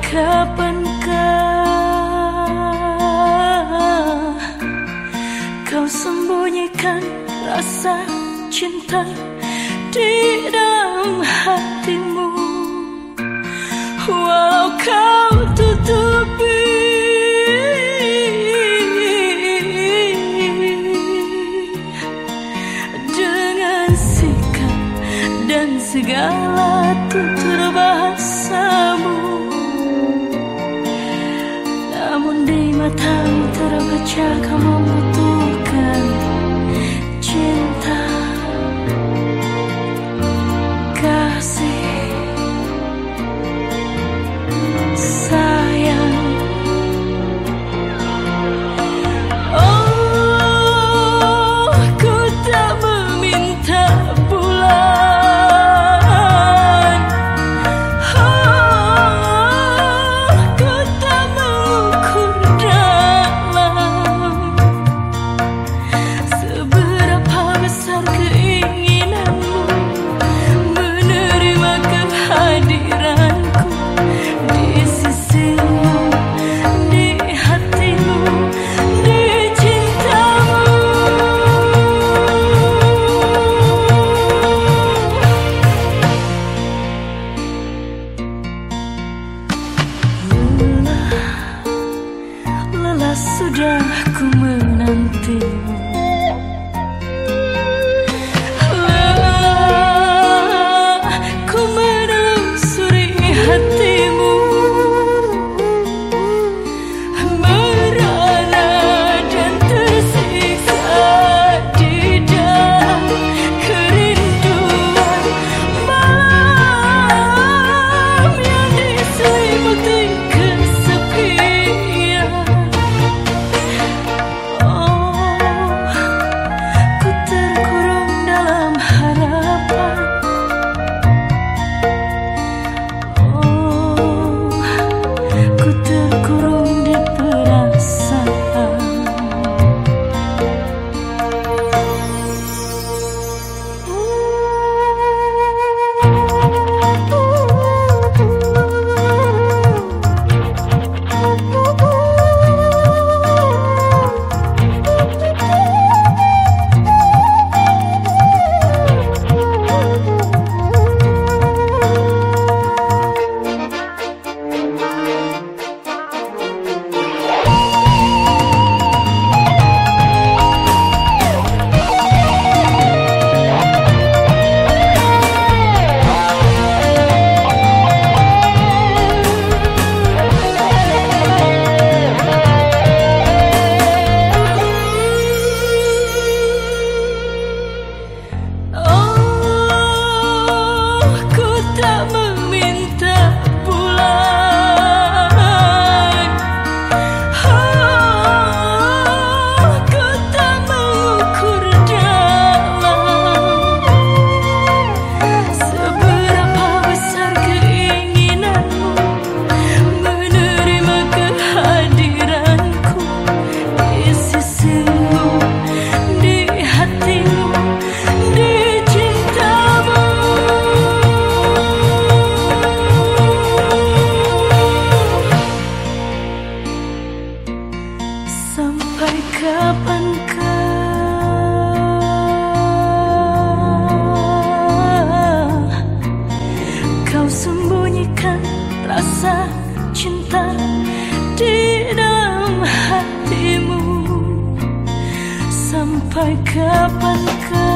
kapankah kau sembunyikan rasa cinta di dalam hatimu. Walau kau tutupi. Dengan sikap dan segala tutur bahasamu. matang terbaca kamu 的我 sampai kapan kau